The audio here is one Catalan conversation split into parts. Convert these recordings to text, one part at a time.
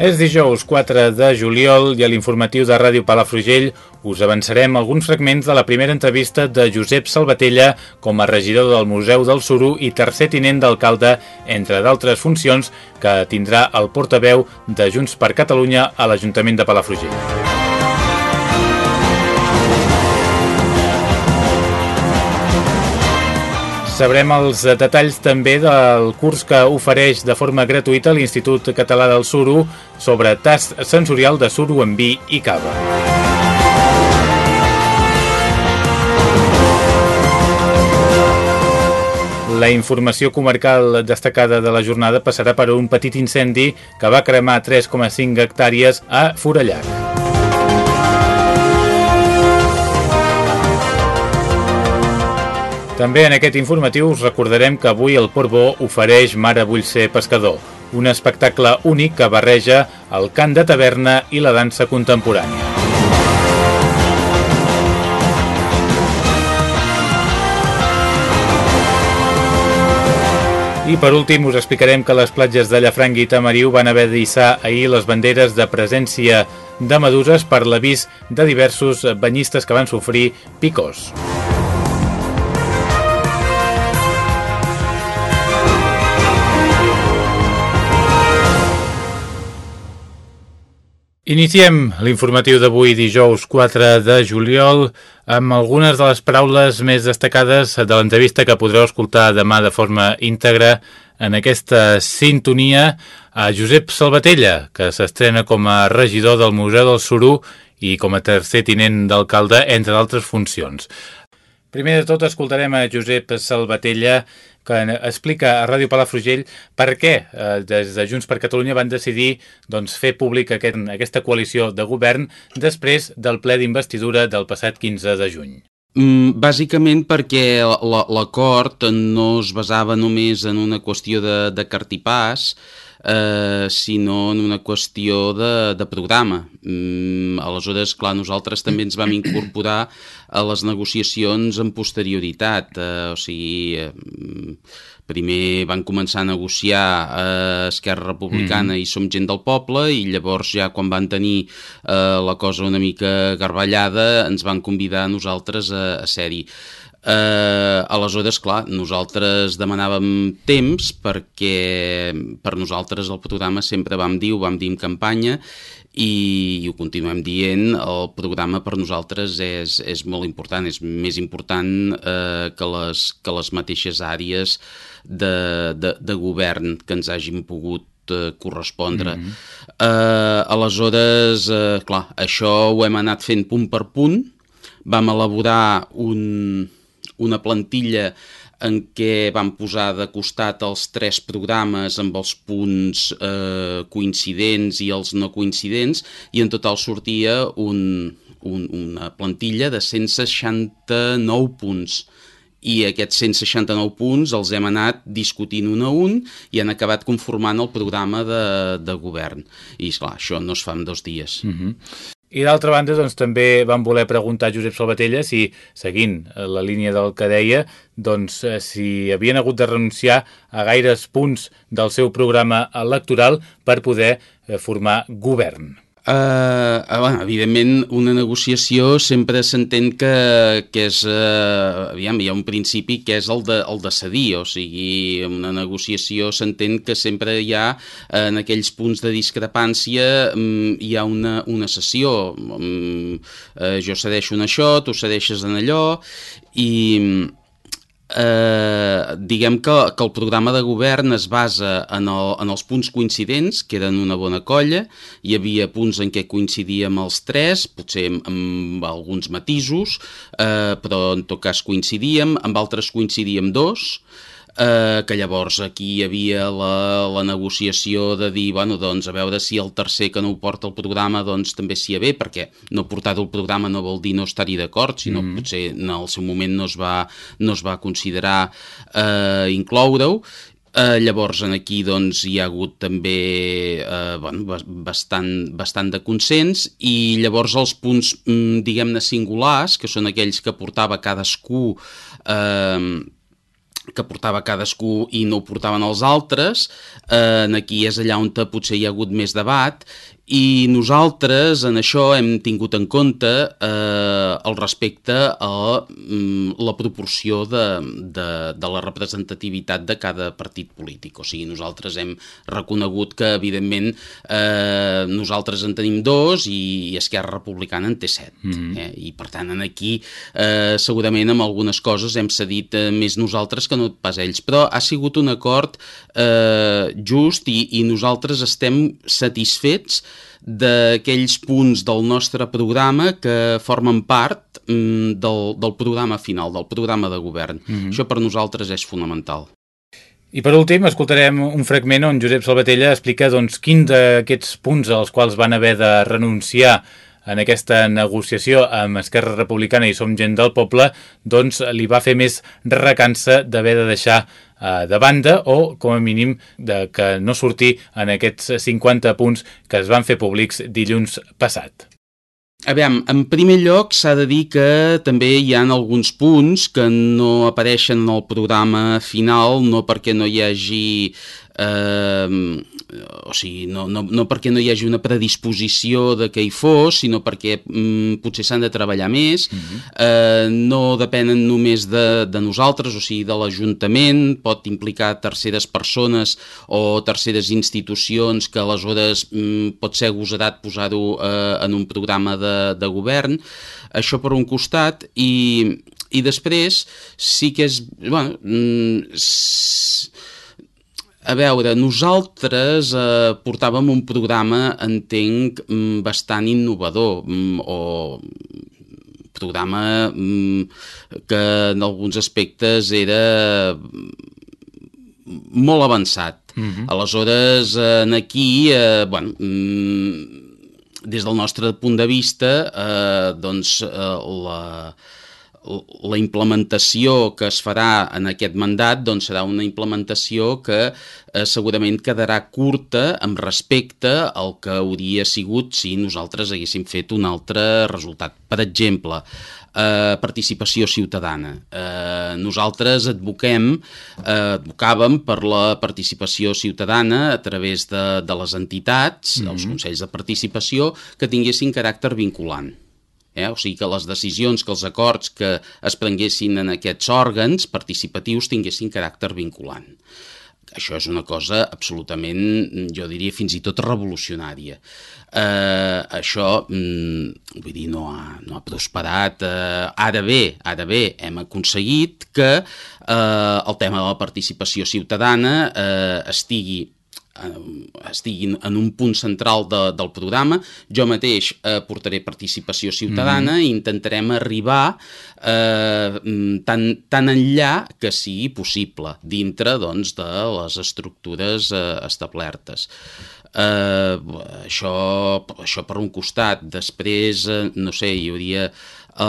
És dijous 4 de juliol i a l'informatiu de Ràdio Palafrugell us avançarem alguns fragments de la primera entrevista de Josep Salvatella com a regidor del Museu del Suro i tercer tinent d'alcalde, entre d'altres funcions que tindrà el portaveu de Junts per Catalunya a l'Ajuntament de Palafrugell. Sabrem els detalls també del curs que ofereix de forma gratuïta l'Institut Català del Suro sobre tast sensorial de suro en vi i cava. La informació comarcal destacada de la jornada passarà per un petit incendi que va cremar 3,5 hectàrees a Forallac. També en aquest informatiu us recordarem que avui el Port Bo ofereix Mare vull ser pescador, un espectacle únic que barreja el cant de taverna i la dansa contemporània. I per últim us explicarem que les platges de Llafranc i Tamariu van haver d'issar ahir les banderes de presència de meduses per l'avís de diversos banyistes que van sofrir picos. Iniciem l'informatiu d'avui dijous 4 de juliol amb algunes de les paraules més destacades de l'entrevista que podreu escoltar demà de forma íntegra en aquesta sintonia a Josep Salvatella, que s'estrena com a regidor del Museu del Suru i com a tercer tinent d'alcalde, entre d'altres funcions. Primer de tot escoltarem a Josep Salvatella que explica a Ràdio Palafrugell per què eh, des de Junts per Catalunya van decidir doncs, fer públic aquest, aquesta coalició de govern després del ple d'investidura del passat 15 de juny. Mm, bàsicament perquè l'acord no es basava només en una qüestió de, de cartipàs, eh, sinó en una qüestió de, de programa. Mm, aleshores, clar, nosaltres també ens vam incorporar a les negociacions en posterioritat, eh, o sigui... Eh, primer van començar a negociar eh, Esquerra Republicana mm. i Som Gent del Poble i llavors ja quan van tenir eh, la cosa una mica garballada ens van convidar a nosaltres a, a ser-hi. Eh, aleshores, clar, nosaltres demanàvem temps perquè per nosaltres el programa sempre vam dir, ho vam dir en campanya i, i ho continuem dient, el programa per nosaltres és, és molt important, és més important eh, que, les, que les mateixes àrees de, de, de govern que ens hagin pogut eh, correspondre. Mm -hmm. eh, aleshores, eh, clar, això ho hem anat fent punt per punt, vam elaborar un, una plantilla en què vam posar de costat els tres programes amb els punts eh, coincidents i els no coincidents i en total sortia un, un, una plantilla de 169 punts i aquests 169 punts els hem anat discutint un a un i han acabat conformant el programa de, de govern. I, esclar, això no es fa en dos dies. Mm -hmm. I d'altra banda, doncs, també vam voler preguntar a Josep Salvatella si, seguint eh, la línia del que deia, doncs, eh, si havien hagut de renunciar a gaires punts del seu programa electoral per poder eh, formar govern. Uh, bueno, evidentment, una negociació sempre s'entén que, que és... Uh, aviam, hi ha un principi que és el de, el de cedir, o sigui, una negociació s'entén que sempre hi ha, en aquells punts de discrepància, um, hi ha una, una sessió. Um, uh, jo cedeixo en això, tu cedeixes en allò, i eh, diguem que, que el programa de govern es basa en, el, en els punts coincidents, que eren una bona colla, hi havia punts en què coincidíem els tres, potser amb, amb alguns matisos, eh, però en tot cas coincidíem, amb altres coincidíem dos, eh, que llavors aquí hi havia la, la negociació de dir, bueno, doncs a veure si el tercer que no ho porta el programa doncs també s'hi ha bé, perquè no portar-ho al programa no vol dir no estar-hi d'acord, sinó mm. potser en el seu moment no es va, no es va considerar eh, incloure-ho, Eh, llavors, en aquí doncs, hi ha hagut també eh, bueno, bastant, bastant de consens i llavors els punts, mm, diguem-ne, singulars, que són aquells que portava cadascú eh, que portava cadascú i no ho portaven els altres, eh, aquí és allà on potser hi ha hagut més debat, i nosaltres en això hem tingut en compte eh, el respecte a mm, la proporció de, de, de la representativitat de cada partit polític. O sigui, nosaltres hem reconegut que, evidentment, eh, nosaltres en tenim dos i, i Esquerra Republicana en té set. Mm -hmm. eh? I, per tant, en aquí eh, segurament amb algunes coses hem cedit eh, més nosaltres que no pas ells. Però ha sigut un acord eh, just i, i nosaltres estem satisfets d'aquells punts del nostre programa que formen part mm, del, del programa final, del programa de govern. Mm -hmm. Això per nosaltres és fonamental. I per últim, escoltarem un fragment on Josep Salvatella explica doncs, quins d'aquests punts als quals van haver de renunciar en aquesta negociació amb Esquerra Republicana i Som Gent del Poble, doncs li va fer més recança d'haver de deixar eh, de banda o, com a mínim, de que no sortir en aquests 50 punts que es van fer públics dilluns passat. Aviam, en primer lloc s'ha de dir que també hi ha alguns punts que no apareixen en el programa final, no perquè no hi hagi eh, o sigui, no, no, no perquè no hi hagi una predisposició de que hi fos, sinó perquè mm, potser s'han de treballar més, uh mhm. -huh. eh, no depenen només de, de nosaltres, o sigui, de l'Ajuntament, pot implicar terceres persones o terceres institucions que aleshores mm, pot ser agosarat posar-ho eh, en un programa de, de govern, això per un costat, i, i després sí que és... Bueno, mm, a veure, nosaltres eh, portàvem un programa, entenc, mm, bastant innovador, mm, o programa mm, que en alguns aspectes era molt avançat. Uh mhm. -huh. Aleshores, en aquí, eh, bueno, des del nostre punt de vista, eh, doncs, eh, la la implementació que es farà en aquest mandat doncs serà una implementació que eh, segurament quedarà curta amb respecte al que hauria sigut si nosaltres haguéssim fet un altre resultat. Per exemple, eh, participació ciutadana. Eh, nosaltres advoquem, eh, advocàvem per la participació ciutadana a través de, de les entitats, mm -hmm. els consells de participació, que tinguessin caràcter vinculant. Eh? O sigui que les decisions, que els acords que es prenguessin en aquests òrgans participatius tinguessin caràcter vinculant. Això és una cosa absolutament, jo diria, fins i tot revolucionària. Eh, això, mm, vull dir, no ha, no ha prosperat. Eh, ara bé, ara bé, hem aconseguit que eh, el tema de la participació ciutadana eh, estigui estiguin en un punt central de, del programa. Jo mateix eh, portaré participació ciutadana mm -hmm. i intentarem arribar eh, tan, tan enllà que sigui possible dintre doncs, de les estructures eh, establertes. Eh, això, això per un costat. Després, eh, no sé, hi hauria eh,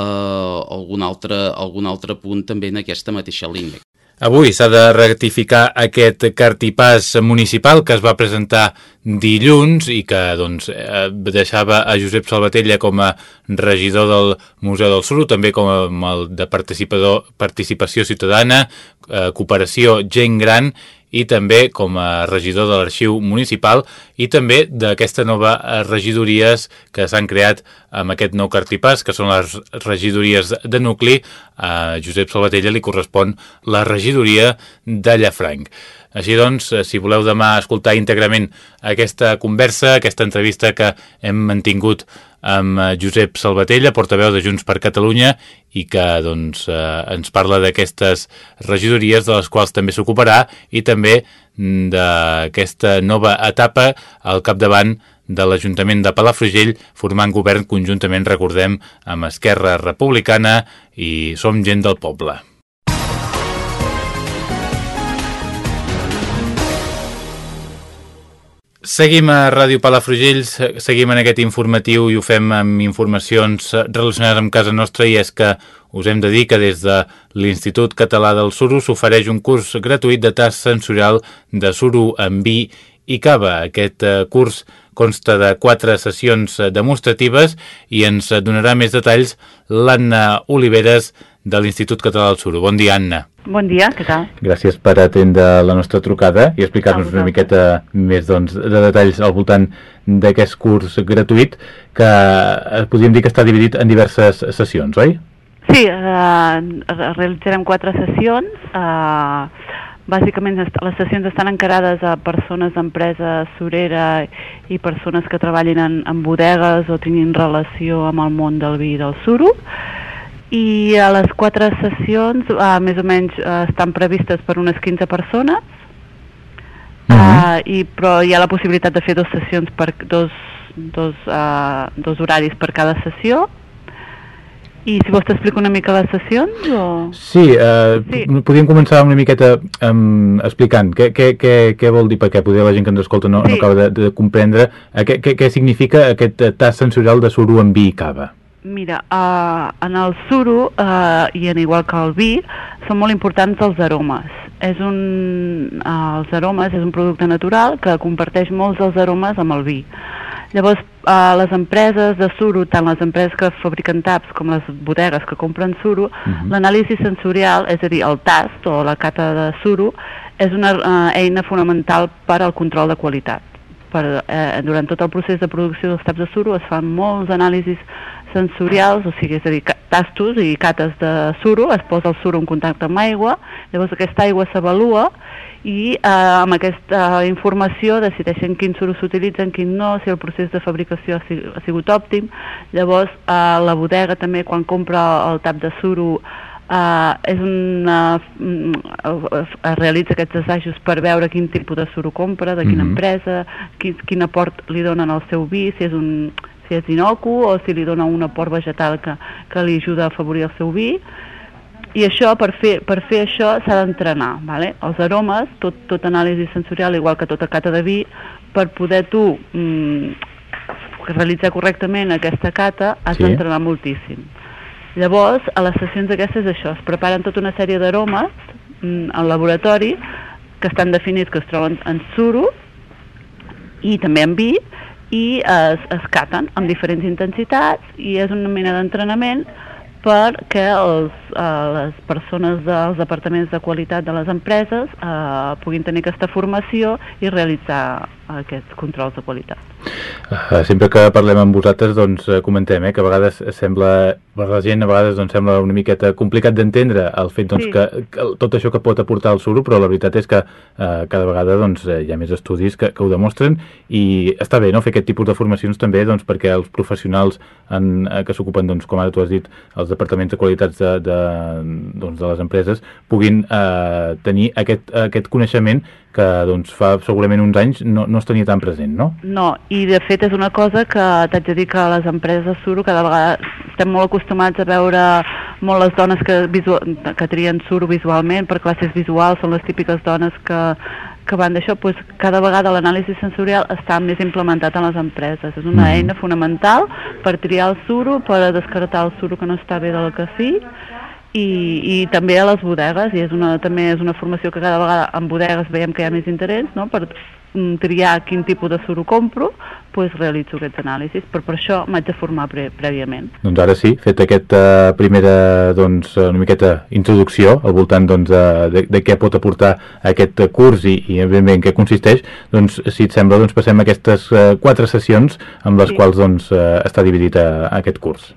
algun, altre, algun altre punt també en aquesta mateixa línia. Avui s'ha de rectificar aquest cartipàs municipal que es va presentar dilluns i que doncs, eh, deixava a Josep Salvatella com a regidor del Museu del Suro, també com el de participació ciutadana, eh, cooperació gent gran i també com a regidor de l'arxiu municipal i també d'aquestes noves regidories que s'han creat amb aquest nou cartipàs, que són les regidories de nucli. A Josep Salvatella li correspon la regidoria de Llafranc. Així doncs, si voleu demà escoltar íntegrament aquesta conversa, aquesta entrevista que hem mantingut amb eh, Josep Salvatella, portaveu de Junts per Catalunya, i que doncs, eh, ens parla d'aquestes regidories de les quals també s'ocuparà i també d'aquesta nova etapa al capdavant de l'Ajuntament de Palafrugell formant govern conjuntament, recordem, amb Esquerra Republicana i Som Gent del Poble. Seguim a Ràdio Palafrugell, seguim en aquest informatiu i ho fem amb informacions relacionades amb casa nostra i és que us hem de dir que des de l'Institut Català del Suro s'ofereix un curs gratuït de tast sensorial de suro en vi i cava. Aquest eh, curs consta de quatre sessions demostratives i ens donarà més detalls l'Anna Oliveres de l'Institut Català del Suro. Bon dia, Anna. Bon dia, què tal? Gràcies per atendre la nostra trucada i explicar-nos una miqueta més doncs, de detalls al voltant d'aquest curs gratuït que eh, podríem dir que està dividit en diverses sessions, oi? Sí, eh, realitzarem quatre sessions. Eh, bàsicament les sessions estan encarades a persones d'empresa surera i persones que treballin en, en bodegues o tinguin relació amb el món del vi i del suro i a les quatre sessions uh, més o menys uh, estan previstes per unes 15 persones uh, uh -huh. i, però hi ha la possibilitat de fer dues sessions per dos, dos, uh, dos horaris per cada sessió i si vols t'explico una mica les sessions o... Sí, uh, sí. podríem començar una miqueta um, explicant què, què, què, què vol dir, perquè poder la gent que ens escolta no, sí. no acaba de, de comprendre uh, què, què, què significa aquest tast sensorial de suro amb vi i cava. Mira, uh, en el suro, uh, i en igual que el vi, són molt importants els aromes. És un, uh, els aromes és un producte natural que comparteix molts dels aromes amb el vi. Llavors, uh, les empreses de suro, tant les empreses que fabriquen taps com les bodegues que compren suro, uh mhm. -huh. l'anàlisi sensorial, és a dir, el tast o la cata de suro, és una uh, eina fonamental per al control de qualitat. Per, eh, durant tot el procés de producció dels taps de suro es fan molts anàlisis sensorials, o sigui, és a dir, tastos i cates de suro, es posa el suro en contacte amb aigua, llavors aquesta aigua s'avalua i eh, amb aquesta informació decideixen quin suro s'utilitza, quin no, si el procés de fabricació ha, ha sigut òptim. Llavors, eh, la bodega també, quan compra el tap de suro, Uh, és una, uh, realitza aquests assajos per veure quin tipus de suro compra, de quina mm -hmm. empresa, quin, quin aport li donen al seu vi, si és un, si és inocu o si li dona un aport vegetal que, que li ajuda a afavorir el seu vi i això, per fer, per fer això s'ha d'entrenar, vale? els aromes, tot, tot anàlisi sensorial, igual que tota cata de vi, per poder tu mm, realitzar correctament aquesta cata has sí. d'entrenar moltíssim. Llavors, a les sessions aquestes això, es preparen tota una sèrie d'aromes mm, al laboratori que estan definits, que es troben en suro i també en vi, i es, es caten amb diferents intensitats i és una mena d'entrenament perquè els, eh, les persones dels departaments de qualitat de les empreses eh, puguin tenir aquesta formació i realitzar aquests controls de qualitat. Uh, sempre que parlem amb vosaltres doncs uh, comentem eh, que a vegades sembla per la gent a vegades doncs, sembla una miqueta complicat d'entendre el fet doncs, sí. que, que tot això que pot aportar el suro, però la veritat és que uh, cada vegada doncs, hi ha més estudis que, que ho demostren i està bé no? fer aquest tipus de formacions també doncs, perquè els professionals en, que s'ocupen, doncs, com ara tu has dit, els departaments de qualitats de, de, doncs, de les empreses puguin uh, tenir aquest, aquest coneixement que doncs, fa segurament uns anys no, no es tenia tan present, no? No, i de fet és una cosa que t'haig de dir que les empreses de suro cada vegada estem molt acostumats a veure molt les dones que, visual, que trien suro visualment per classes visuals, són les típiques dones que, que van d'això, doncs cada vegada l'anàlisi sensorial està més implementat en les empreses. És una mm. eina fonamental per triar el suro, per descartar el suro que no està bé del que sí, i, i també a les bodegues i és una, també és una formació que cada vegada en bodegues veiem que hi ha més interès no? per mm, triar quin tipus de suro compro pues, realitzo aquests anàlisis, però per això m'haig de formar pre prèviament. Doncs ara sí, fet aquesta primera doncs, una miqueta introducció al voltant doncs, de, de què pot aportar aquest curs i, i evidentment en què consisteix, doncs si et sembla doncs, passem aquestes uh, quatre sessions amb les sí. quals doncs, uh, està dividit a, a aquest curs.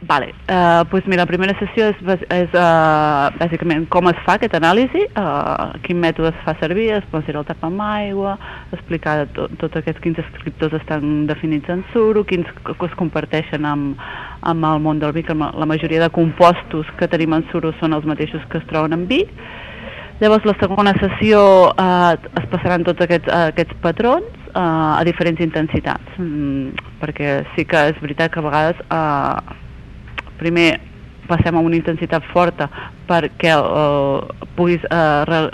Vale, uh, pues mira, la primera sessió és, és uh, bàsicament com es fa aquesta anàlisi, uh, quin mètode es fa servir, es posa el tap amb aigua, explicar tot, tot aquests quins escriptors estan definits en suro, quins es comparteixen amb, amb el món del vi, que la majoria de compostos que tenim en suro són els mateixos que es troben en vi. Llavors la segona sessió uh, es passaran tots aquests, aquests patrons uh, a diferents intensitats, mm, perquè sí que és veritat que a vegades uh, primer passem a una intensitat forta perquè puguis eh,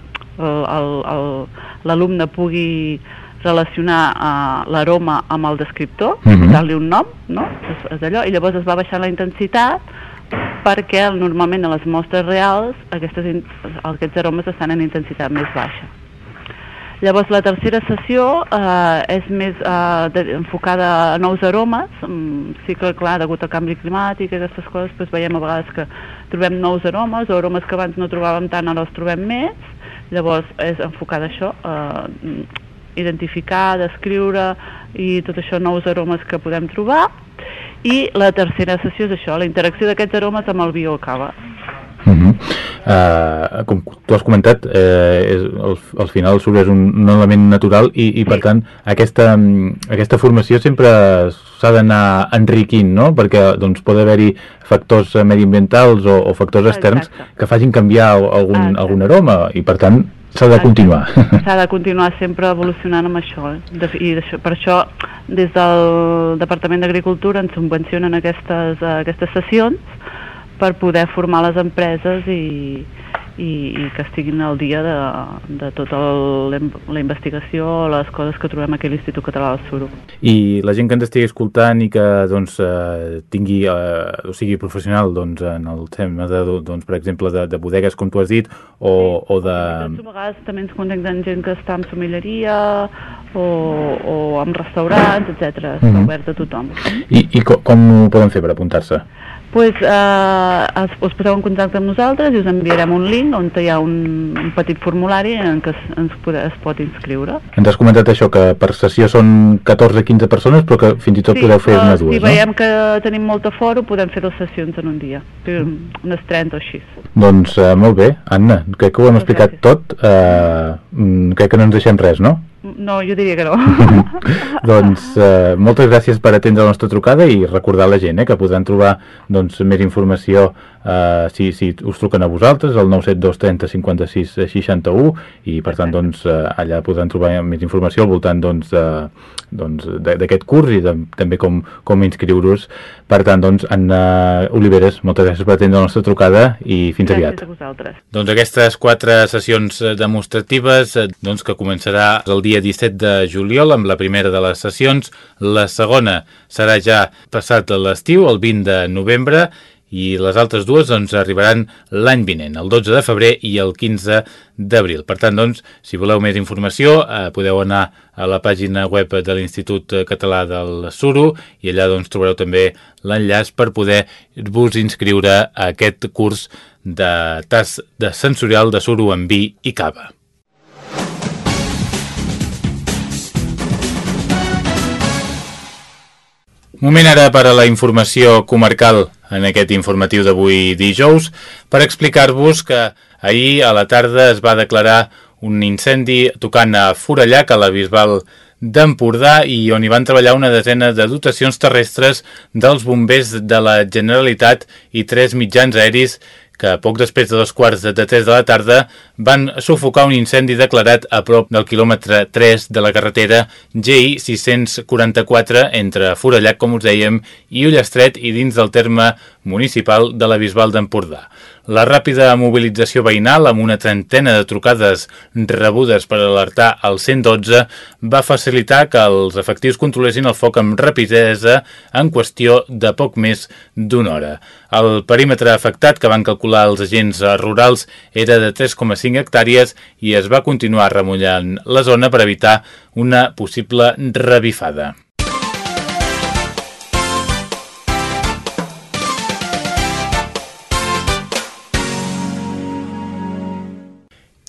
l'alumne pugui relacionar eh, l'aroma amb el descriptor, uh mhm. -huh. dar-li un nom, no? És, és allò, i llavors es va baixar la intensitat perquè normalment a les mostres reals aquestes, aquests aromes estan en intensitat més baixa. Llavors la tercera sessió eh, és més eh, de, enfocada a nous aromes, mm, sí que clar, degut al canvi climàtic i aquestes coses, doncs veiem a vegades que trobem nous aromes o aromes que abans no trobàvem tant, ara els trobem més, llavors és enfocada a això, eh, identificar, descriure i tot això, nous aromes que podem trobar. I la tercera sessió és això, la interacció d'aquests aromes amb el biocava. Uh, com tu has comentat, eh, és, al, al final el sucre és un, un element natural i, i per tant aquesta, aquesta formació sempre s'ha d'anar enriquint, no? perquè doncs, pot haver-hi factors mediambientals o, o factors externs Exacte. que facin canviar algun, algun aroma i per tant s'ha de continuar. S'ha de continuar sempre evolucionant amb això. Eh? I això, per això des del Departament d'Agricultura ens subvencionen aquestes, uh, aquestes sessions per poder formar les empreses i, i, i que estiguin al dia de, de tota la investigació, les coses que trobem aquí a l'Institut Català del Suro. I la gent que ens estigui escoltant i que doncs, eh, tingui, eh, o sigui professional doncs, en el tema, de, doncs, per exemple, de, de bodegues, com tu has dit, o, sí, o de... A vegades també ens contacten gent que està en somilleria o, o en restaurants, etc. Està mm -hmm. obert a tothom. I, i com, com ho poden fer per apuntar-se? Pues, eh, us poseu en contacte amb nosaltres i us enviarem un link on hi ha un, un petit formulari en què es, ens pode, es pot inscriure. Ens has comentat això, que per sessió són 14-15 persones, però que fins i tot sí, podeu fer una dues, si no? veiem que tenim molta foro, podem fer dues sessions en un dia, unes 30 o així. Doncs eh, molt bé, Anna, crec que ho hem explicat gràcies. tot, eh, mm, crec que no ens deixem res, no? No, jo diria que no. doncs eh, moltes gràcies per atendre la nostra trucada i recordar a la gent eh, que podran trobar doncs, més informació eh, si, si us truquen a vosaltres, al 972 30 56 61 i per tant doncs, eh, allà podran trobar més informació al voltant doncs, doncs, d'aquest curs i de, també com, com inscriure-us. Per tant, doncs, Anna Oliveres, moltes gràcies per atendre la nostra trucada i fins gràcies aviat. Gràcies a vosaltres. Doncs aquestes quatre sessions demostratives doncs, que començarà el dia 17 de juliol amb la primera de les sessions. La segona serà ja passat l'estiu, el 20 de novembre, i les altres dues doncs, arribaran l'any vinent, el 12 de febrer i el 15 d'abril. Per tant, doncs, si voleu més informació, eh, podeu anar a la pàgina web de l'Institut Català del Suro i allà doncs, trobareu també l'enllaç per poder vos inscriure a aquest curs de tas de sensorial de suro amb vi i cava. Moment ara per a la informació comarcal en aquest informatiu d'avui dijous per explicar-vos que ahir a la tarda es va declarar un incendi tocant a Forallac, a la Bisbal d'Empordà i on hi van treballar una desena de dotacions terrestres dels bombers de la Generalitat i tres mitjans aeris que poc després de dos quarts de tres de la tarda van sufocar un incendi declarat a prop del quilòmetre 3 de la carretera GI 644 entre Forallac, com us dèiem, i Ullestret i dins del terme municipal de la Bisbal d'Empordà. La ràpida mobilització veïnal amb una trentena de trucades rebudes per alertar al 112 va facilitar que els efectius controlessin el foc amb rapidesa en qüestió de poc més d'una hora. El perímetre afectat que van calcular els agents rurals era de 3,5 hectàrees i es va continuar remullant la zona per evitar una possible revifada.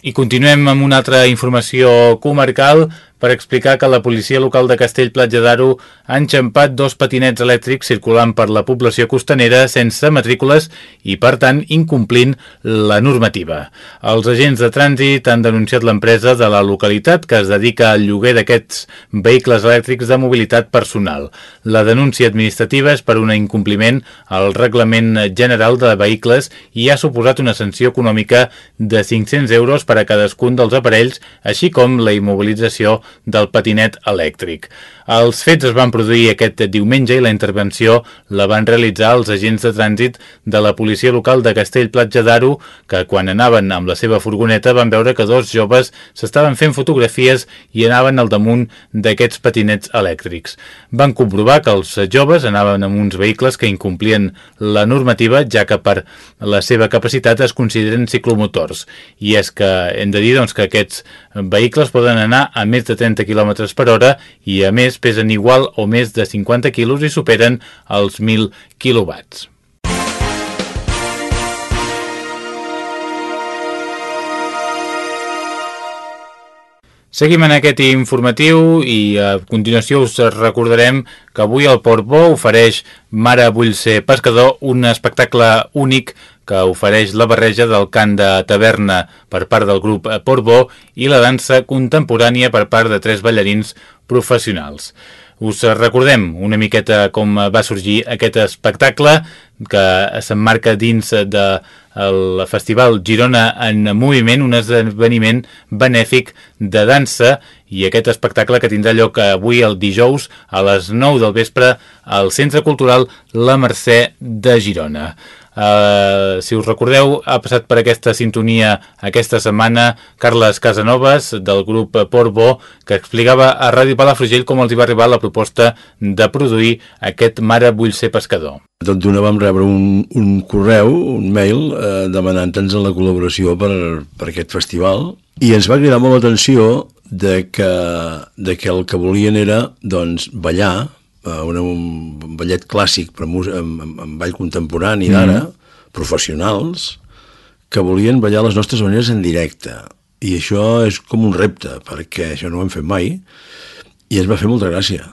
I continuem amb una altra informació comarcal per explicar que la policia local de Castell Platja d'Aro ha enxampat dos patinets elèctrics circulant per la població costanera sense matrícules i, per tant, incomplint la normativa. Els agents de trànsit han denunciat l'empresa de la localitat que es dedica al lloguer d'aquests vehicles elèctrics de mobilitat personal. La denúncia administrativa és per un incompliment al Reglament General de Vehicles i ha suposat una sanció econòmica de 500 euros per a cadascun dels aparells, així com la immobilització del patinet elèctric. Els fets es van produir aquest diumenge i la intervenció la van realitzar els agents de trànsit de la policia local de Castell Platja d'Aro, que quan anaven amb la seva furgoneta van veure que dos joves s'estaven fent fotografies i anaven al damunt d'aquests patinets elèctrics. Van comprovar que els joves anaven amb uns vehicles que incomplien la normativa, ja que per la seva capacitat es consideren ciclomotors. I és que hem de dir doncs, que aquests vehicles poden anar a més de 30 km per hora i a més pesen igual o més de 50 quilos i superen els 1.000 quilowatts. Seguim en aquest informatiu i a continuació us recordarem que avui el Port Bo ofereix Mare vull ser pescador, un espectacle únic que ofereix la barreja del cant de taverna per part del grup Portbó i la dansa contemporània per part de tres ballarins professionals. Us recordem una miqueta com va sorgir aquest espectacle que s'emmarca dins de el Festival Girona en Moviment, un esdeveniment benèfic de dansa i aquest espectacle que tindrà lloc avui el dijous a les 9 del vespre al Centre Cultural La Mercè de Girona. Uh, si us recordeu, ha passat per aquesta sintonia aquesta setmana Carles Casanovas del grup Portbo que explicava a Ràdio Palafrugell com els hi va arribar la proposta de produir aquest Mare vull ser pescador. Tot d'una vam rebre un, un correu, un mail, eh, demanant-nos la col·laboració per, per aquest festival i ens va cridar molt l'atenció de que, de que el que volien era doncs, ballar eh, una, un ballet clàssic per música, amb, amb, amb ball contemporani d'ara, mm. professionals, que volien ballar les nostres maneres en directe. I això és com un repte, perquè això no ho hem fet mai, i ens va fer molta gràcia.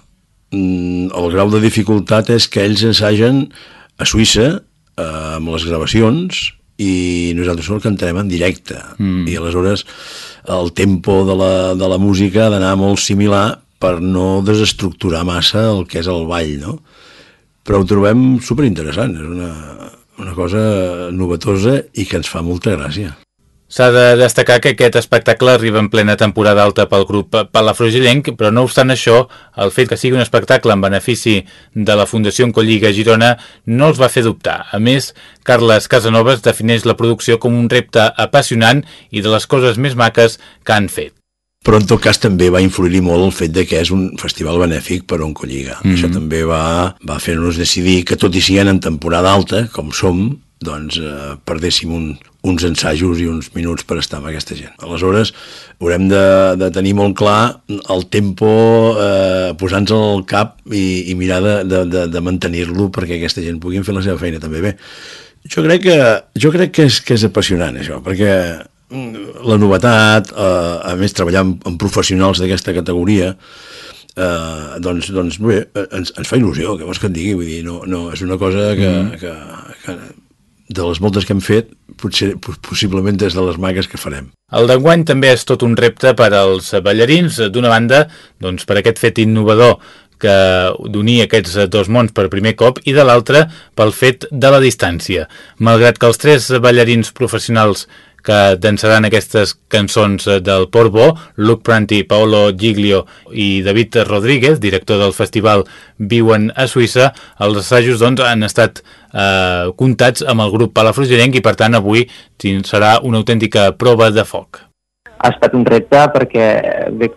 Mm, el grau de dificultat és que ells ensagen a Suïssa, eh, amb les gravacions, i nosaltres el cantarem en directe. Mm. I aleshores el tempo de la, de la música ha d'anar molt similar per no desestructurar massa el que és el ball, no? Però ho trobem superinteressant, és una, una cosa novetosa i que ens fa molta gràcia. S'ha de destacar que aquest espectacle arriba en plena temporada alta pel grup Palafrugellenc, però no obstant això, el fet que sigui un espectacle en benefici de la Fundació Encolliga Girona no els va fer dubtar. A més, Carles Casanovas defineix la producció com un repte apassionant i de les coses més maques que han fet però en tot cas també va influir molt el fet de que és un festival benèfic per on colliga. Mm -hmm. Això també va, va fer-nos decidir que tot i siguent en temporada alta, com som, doncs eh, perdéssim un, uns ensajos i uns minuts per estar amb aquesta gent. Aleshores, haurem de, de tenir molt clar el tempo, eh, posant-nos al cap i, i mirar de, de, de, de mantenir-lo perquè aquesta gent pugui fer la seva feina també bé. Jo crec que, jo crec que, és, que és apassionant això, perquè la novetat, eh, a més treballar amb, amb professionals d'aquesta categoria, eh, doncs, doncs bé, ens, ens fa il·lusió, que vols que et digui, vull dir, no, no, és una cosa que, mm. que, que de les moltes que hem fet, potser, possiblement és de les magues que farem. El d'enguany també és tot un repte per als ballarins, d'una banda, doncs per aquest fet innovador que d'unir aquests dos mons per primer cop i de l'altre pel fet de la distància. Malgrat que els tres ballarins professionals que dansaran aquestes cançons eh, del Porbo, Luc Pranti, Paolo Giglio i David Rodríguez, director del festival, viuen a Suïssa. Els assajos doncs, han estat eh, comptats amb el grup Palafrugellenc i per tant avui serà una autèntica prova de foc. Ha estat un repte perquè,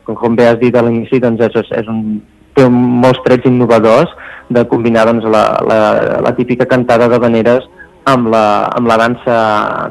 com bé has dit a l'inici, doncs és, és un, té molts trets innovadors de combinar doncs, la, la, la típica cantada de veneres amb la, amb la dansa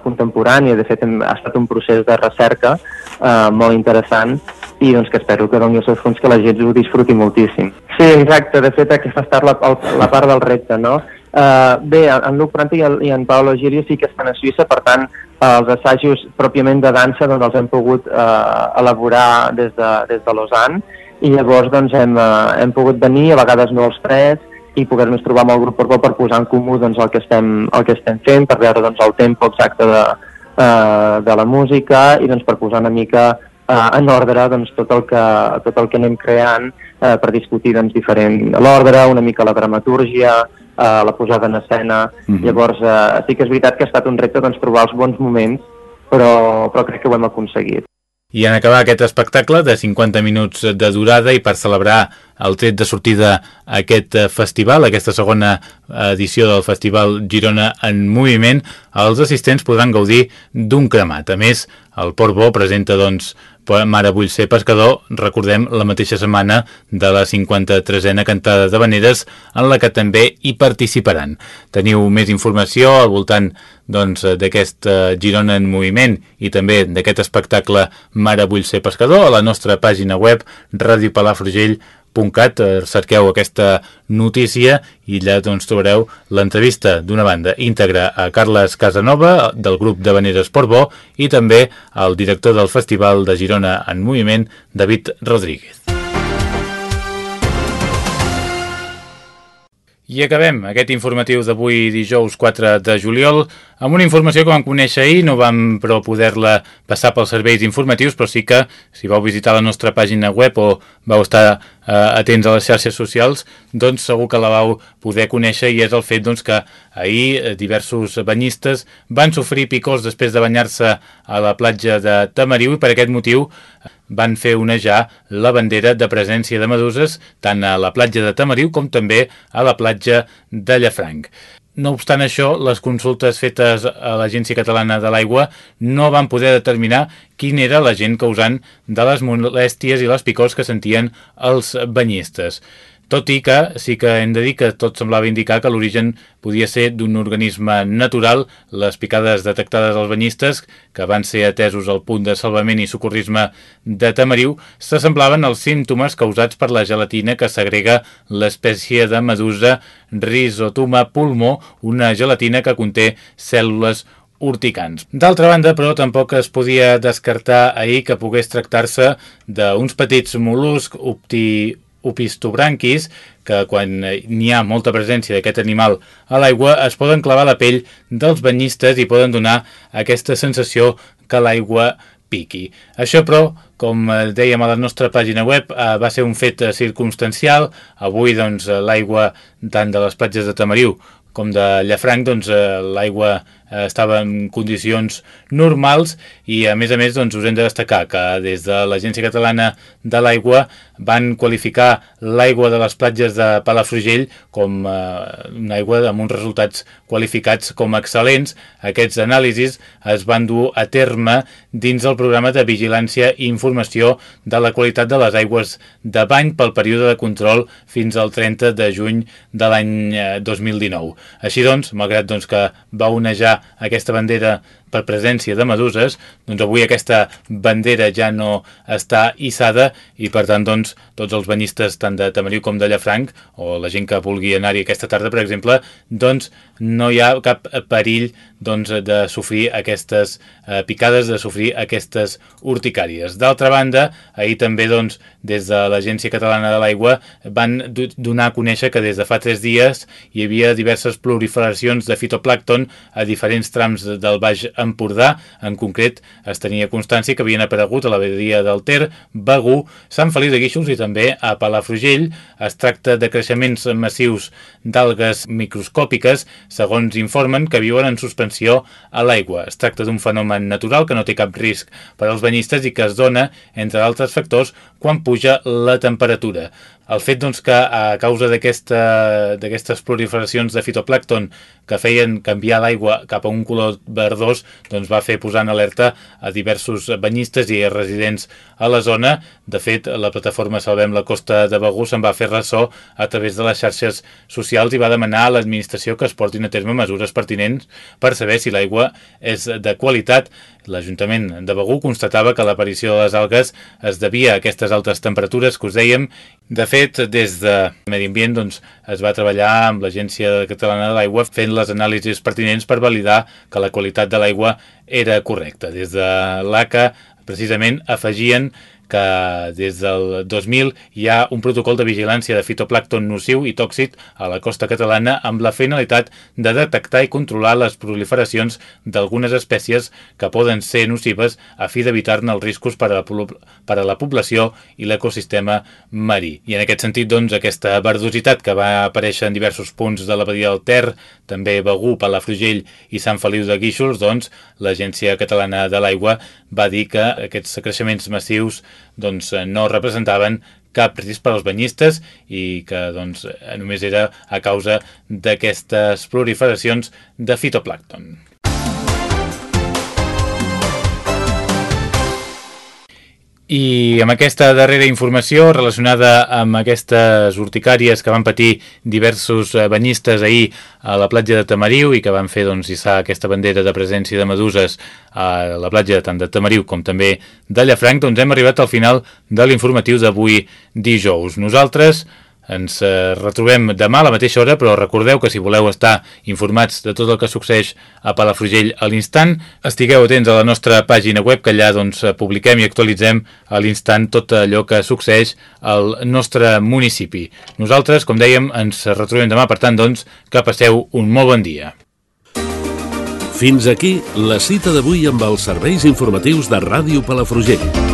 contemporània. De fet, ha estat un procés de recerca eh, molt interessant i doncs, que espero que doni els seus fons que la gent ho disfruti moltíssim. Sí, exacte. De fet, aquesta ha estat la, la part del repte, no? Uh, bé, en Luc Pranti i, i en Paolo Girio sí que estan a Suïssa, per tant, els assajos pròpiament de dansa doncs els hem pogut eh, elaborar des de, des de Lausanne i llavors doncs, hem, eh, hem pogut venir, a vegades no els tres, i poder-nos trobar amb el grup per, per posar en comú doncs, el, que estem, el que estem fent, per veure doncs, el tempo exacte de, eh, de la música i doncs, per posar una mica eh, en ordre doncs, tot, el que, tot el que anem creant eh, per discutir doncs, diferent l'ordre, una mica la dramatúrgia, eh, la posada en escena. Mm -hmm. Llavors, eh, sí que és veritat que ha estat un repte doncs, trobar els bons moments, però, però crec que ho hem aconseguit. I en acabar aquest espectacle de 50 minuts de durada i per celebrar el tret de sortida a aquest festival, aquesta segona edició del Festival Girona en Moviment, els assistents podran gaudir d'un cremat. A més, el Port Bo presenta doncs, Mare vull ser pescador, recordem la mateixa setmana de la 53a cantada de Vaneres, en la que també hi participaran. Teniu més informació al voltant doncs, d'aquest doncs, Girona en moviment i també d'aquest espectacle Mare vull ser pescador a la nostra pàgina web radiopalafrugell.com www.cat eh, cerqueu aquesta notícia i allà doncs, trobareu l'entrevista d'una banda íntegra a Carles Casanova del grup de Veneres Portbó i també al director del Festival de Girona en Moviment, David Rodríguez. I acabem aquest informatiu d'avui dijous 4 de juliol amb una informació que vam conèixer ahir, no vam però poder-la passar pels serveis informatius, però sí que si vau visitar la nostra pàgina web o vau estar eh, atents a les xarxes socials, doncs segur que la vau poder conèixer i és el fet doncs, que ahir eh, diversos banyistes van sofrir picors després de banyar-se a la platja de Tamariu i per aquest motiu van fer onejar la bandera de presència de meduses tant a la platja de Tamariu com també a la platja de Llafranc. No obstant això, les consultes fetes a l'Agència Catalana de l'Aigua no van poder determinar quin era l'agent causant de les molèsties i les picors que sentien els banyistes. Tot i que sí que hem de dir que tot semblava indicar que l'origen podia ser d'un organisme natural. Les picades detectades als banyistes, que van ser atesos al punt de salvament i socorrisme de Tamariu, s'assemblaven als símptomes causats per la gelatina que s'agrega l'espècie de medusa Rhizotuma pulmo, una gelatina que conté cèl·lules urticants. D'altra banda, però, tampoc es podia descartar ahir que pogués tractar-se d'uns petits mol·luscs opti opistobranquis, que quan n'hi ha molta presència d'aquest animal a l'aigua es poden clavar la pell dels banyistes i poden donar aquesta sensació que l'aigua piqui. Això, però, com dèiem a la nostra pàgina web, eh, va ser un fet circumstancial. Avui, doncs, l'aigua tant de les platges de Tamariu com de Llafranc, doncs, eh, l'aigua eh, estava en condicions normals i a més a més doncs, us hem de destacar que des de l'Agència Catalana de l'Aigua van qualificar l'aigua de les platges de Palafrugell com eh, una aigua amb uns resultats qualificats com excel·lents. Aquests anàlisis es van dur a terme dins el programa de vigilància i informació de la qualitat de les aigües de bany pel període de control fins al 30 de juny de l'any 2019. Eh, Així doncs, malgrat doncs, que va onejar aquesta bandera per presència de meduses, doncs avui aquesta bandera ja no està hissada i per tant doncs, tots els banyistes tant de Tamariu com de Llafranc o la gent que vulgui anar-hi aquesta tarda, per exemple, doncs no hi ha cap perill doncs, de sofrir aquestes eh, picades, de sofrir aquestes urticàries. D'altra banda, ahir també doncs, des de l'Agència Catalana de l'Aigua van donar a conèixer que des de fa tres dies hi havia diverses proliferacions de fitoplàcton a diferents trams del Baix. En concret, es tenia constància que havien aparegut a la badia del Ter, Begú, Sant Feliu de Guíxols i també a Palafrugell. Es tracta de creixements massius d'algues microscòpiques, segons informen que viuen en suspensió a l'aigua. Es tracta d'un fenomen natural que no té cap risc per als banyistes i que es dona, entre altres factors, quan puja la temperatura. El fet doncs, que a causa d'aquestes proliferacions de fitoplàcton que feien canviar l'aigua cap a un color verdós doncs va fer posar en alerta a diversos banyistes i residents a la zona. De fet, la plataforma Salvem la Costa de Begú se'n va fer ressò a través de les xarxes socials i va demanar a l'administració que es portin a terme mesures pertinents per saber si l'aigua és de qualitat L'Ajuntament de Begú constatava que l'aparició de les algues es devia a aquestes altes temperatures que us dèiem. De fet, des de Medi Ambient doncs, es va treballar amb l'Agència Catalana de l'Aigua fent les anàlisis pertinents per validar que la qualitat de l'aigua era correcta. Des de l'ACA, precisament, afegien que des del 2000 hi ha un protocol de vigilància de fitoplàcton nociu i tòxic a la costa catalana amb la finalitat de detectar i controlar les proliferacions d'algunes espècies que poden ser nocives a fi d'evitar-ne els riscos per a, la, per a la població i l'ecosistema marí. I en aquest sentit, doncs, aquesta verdositat que va aparèixer en diversos punts de la badia del Ter, també Begú, Palafrugell i Sant Feliu de Guíxols, doncs, l'Agència Catalana de l'Aigua va dir que aquests creixements massius doncs, eh, no representaven cap risc per als banyistes i que doncs, només era a causa d'aquestes proliferacions de fitoplàcton. I amb aquesta darrera informació relacionada amb aquestes urticàries que van patir diversos eh, banyistes ahir a la platja de Tamariu i que van fer doncs, hissar aquesta bandera de presència de meduses a la platja tant de Tamariu com també de Llafranc, doncs hem arribat al final de l'informatiu d'avui dijous. Nosaltres ens eh, retrobem demà a la mateixa hora, però recordeu que si voleu estar informats de tot el que succeeix a Palafrugell a l'instant, estigueu atents a la nostra pàgina web, que allà doncs, publiquem i actualitzem a l'instant tot allò que succeeix al nostre municipi. Nosaltres, com dèiem, ens retrobem demà, per tant, doncs, que passeu un molt bon dia. Fins aquí la cita d'avui amb els serveis informatius de Ràdio Palafrugell.